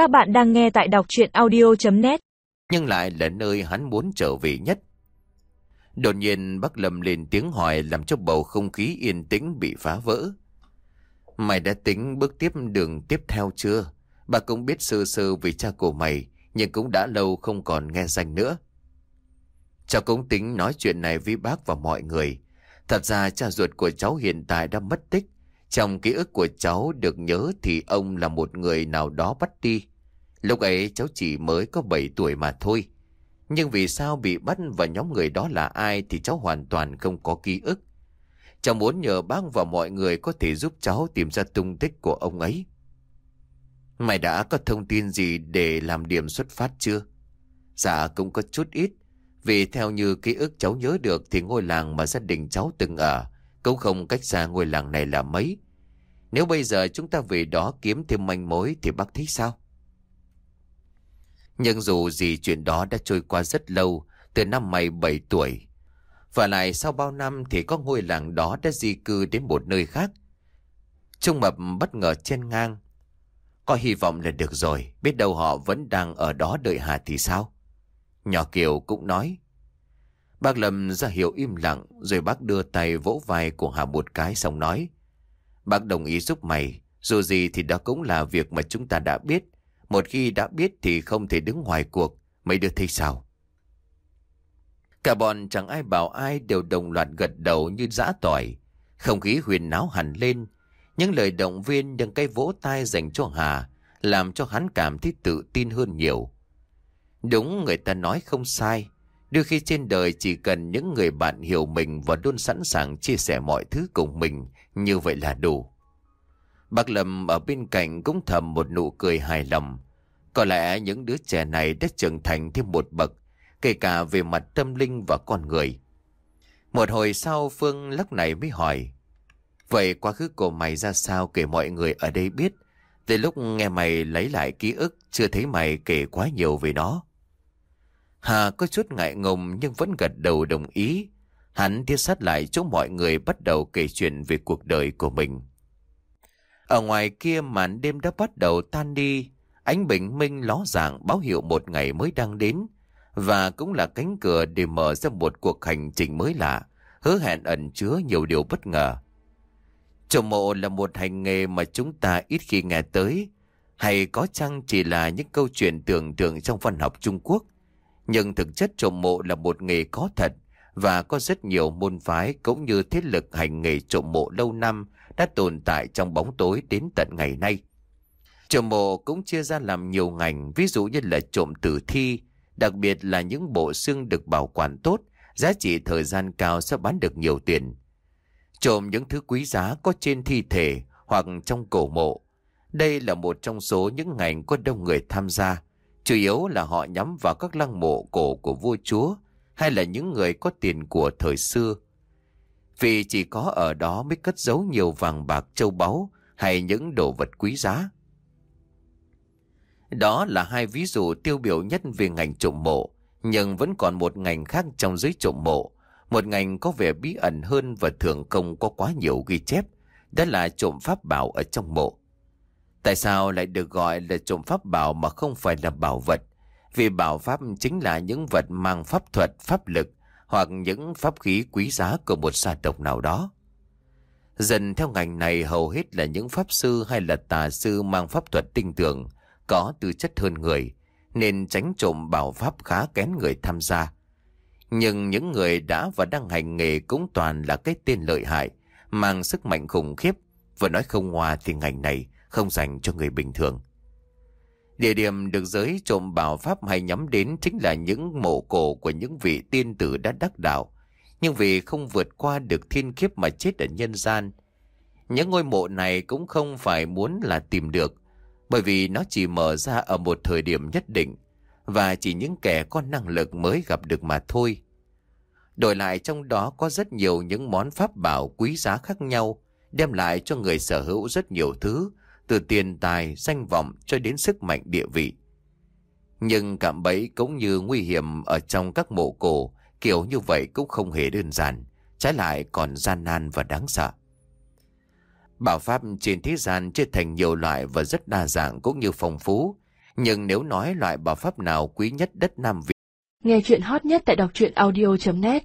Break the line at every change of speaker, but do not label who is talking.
Các bạn đang nghe tại đọc chuyện audio.net
Nhưng lại là nơi hắn muốn trở về nhất. Đột nhiên bác Lâm lên tiếng hỏi làm cho bầu không khí yên tĩnh bị phá vỡ. Mày đã tính bước tiếp đường tiếp theo chưa? Bà cũng biết sơ sơ về cha của mày, nhưng cũng đã lâu không còn nghe danh nữa. Cháu cũng tính nói chuyện này với bác và mọi người. Thật ra cha ruột của cháu hiện tại đã mất tích. Trong ký ức của cháu được nhớ thì ông là một người nào đó bắt đi. Lúc ấy cháu chỉ mới có 7 tuổi mà thôi. Nhưng vì sao bị bắt và nhóm người đó là ai thì cháu hoàn toàn không có ký ức. Cháu muốn nhờ bác và mọi người có thể giúp cháu tìm ra tung tích của ông ấy. Mày đã có thông tin gì để làm điểm xuất phát chưa? Dạ cũng có chút ít. Vì theo như ký ức cháu nhớ được thì ngôi làng mà gia đình cháu từng ở cũng không cách xa ngôi làng này là mấy. Nếu bây giờ chúng ta về đó kiếm thêm manh mối thì bác thấy sao? Nhưng dù gì chuyện đó đã trôi qua rất lâu, từ năm mày 7 tuổi. Và lại sau bao năm thì có ngôi làng đó đã di cư đến một nơi khác. Trung Mập bất ngờ trên ngang. Có hy vọng là được rồi, biết đâu họ vẫn đang ở đó đợi Hà thì sao? Nhỏ Kiều cũng nói. Bác Lâm ra hiệu im lặng rồi bác đưa tay vỗ vai của Hà một cái xong nói. Bác đồng ý giúp mày, dù gì thì đó cũng là việc mà chúng ta đã biết. Một khi đã biết thì không thể đứng ngoài cuộc, mấy đứa thấy sao? Cả bọn chẳng ai bảo ai đều đồng loạt gật đầu như dã tỏi. Không khí huyền náo hẳn lên. Những lời động viên những cái vỗ tay dành cho Hà làm cho hắn cảm thấy tự tin hơn nhiều. Đúng người ta nói không sai. Đôi khi trên đời chỉ cần những người bạn hiểu mình và luôn sẵn sàng chia sẻ mọi thứ cùng mình, như vậy là đủ. Bác Lâm ở bên cạnh cũng thầm một nụ cười hài lòng. Có lẽ những đứa trẻ này đã trưởng thành thêm một bậc, kể cả về mặt tâm linh và con người. Một hồi sau Phương lúc này mới hỏi, Vậy quá khứ của mày ra sao kể mọi người ở đây biết? Từ lúc nghe mày lấy lại ký ức, chưa thấy mày kể quá nhiều về nó. Hà có chút ngại ngùng nhưng vẫn gật đầu đồng ý. Hắn tiến sát lại chỗ mọi người bắt đầu kể chuyện về cuộc đời của mình. Ở ngoài kia màn đêm đã bắt đầu tan đi. Ánh bình minh ló dạng báo hiệu một ngày mới đang đến. Và cũng là cánh cửa để mở ra một cuộc hành trình mới lạ. Hứa hẹn ẩn chứa nhiều điều bất ngờ. Trồng mộ là một hành nghề mà chúng ta ít khi nghe tới. Hay có chăng chỉ là những câu chuyện tưởng tượng trong văn học Trung Quốc. Nhưng thực chất trộm mộ là một nghề có thật và có rất nhiều môn phái cũng như thiết lực hành nghề trộm mộ lâu năm đã tồn tại trong bóng tối đến tận ngày nay. Trộm mộ cũng chia ra làm nhiều ngành, ví dụ như là trộm tử thi, đặc biệt là những bộ xương được bảo quản tốt, giá trị thời gian cao sẽ bán được nhiều tiền. Trộm những thứ quý giá có trên thi thể hoặc trong cổ mộ. Đây là một trong số những ngành có đông người tham gia, chủ yếu là họ nhắm vào các lăng mộ cổ của vua chúa hay là những người có tiền của thời xưa. Vì chỉ có ở đó mới cất giấu nhiều vàng bạc châu báu hay những đồ vật quý giá. Đó là hai ví dụ tiêu biểu nhất về ngành trộm mộ, nhưng vẫn còn một ngành khác trong giới trộm mộ, một ngành có vẻ bí ẩn hơn và thường không có quá nhiều ghi chép, đó là trộm pháp bảo ở trong mộ. Tại sao lại được gọi là trộm pháp bảo mà không phải là bảo vật? Vì bảo pháp chính là những vật mang pháp thuật, pháp lực hoặc những pháp khí quý giá của một gia tộc nào đó. Dần theo ngành này hầu hết là những pháp sư hay là tà sư mang pháp thuật tinh tưởng, có tư chất hơn người, nên tránh trộm bảo pháp khá kén người tham gia. Nhưng những người đã và đang hành nghề cũng toàn là cái tên lợi hại, mang sức mạnh khủng khiếp, và nói không hòa thì ngành này không dành cho người bình thường. Địa điểm được giới trộm bảo pháp hay nhắm đến chính là những mộ cổ của những vị tiên tử đã đắc đạo. Nhưng vì không vượt qua được thiên kiếp mà chết ở nhân gian. Những ngôi mộ này cũng không phải muốn là tìm được, bởi vì nó chỉ mở ra ở một thời điểm nhất định, và chỉ những kẻ có năng lực mới gặp được mà thôi. Đổi lại trong đó có rất nhiều những món pháp bảo quý giá khác nhau, đem lại cho người sở hữu rất nhiều thứ, từ tiền tài, danh vọng cho đến sức mạnh địa vị. Nhưng cảm bẫy cũng như nguy hiểm ở trong các mộ cổ, kiểu như vậy cũng không hề đơn giản, trái lại còn gian nan và đáng sợ. Bảo pháp trên thế gian chia thành nhiều loại và rất đa dạng cũng như phong phú, Nhưng nếu nói loại bảo pháp nào quý nhất đất Nam Việt
Nghe chuyện hot nhất tại đọc truyện audio.net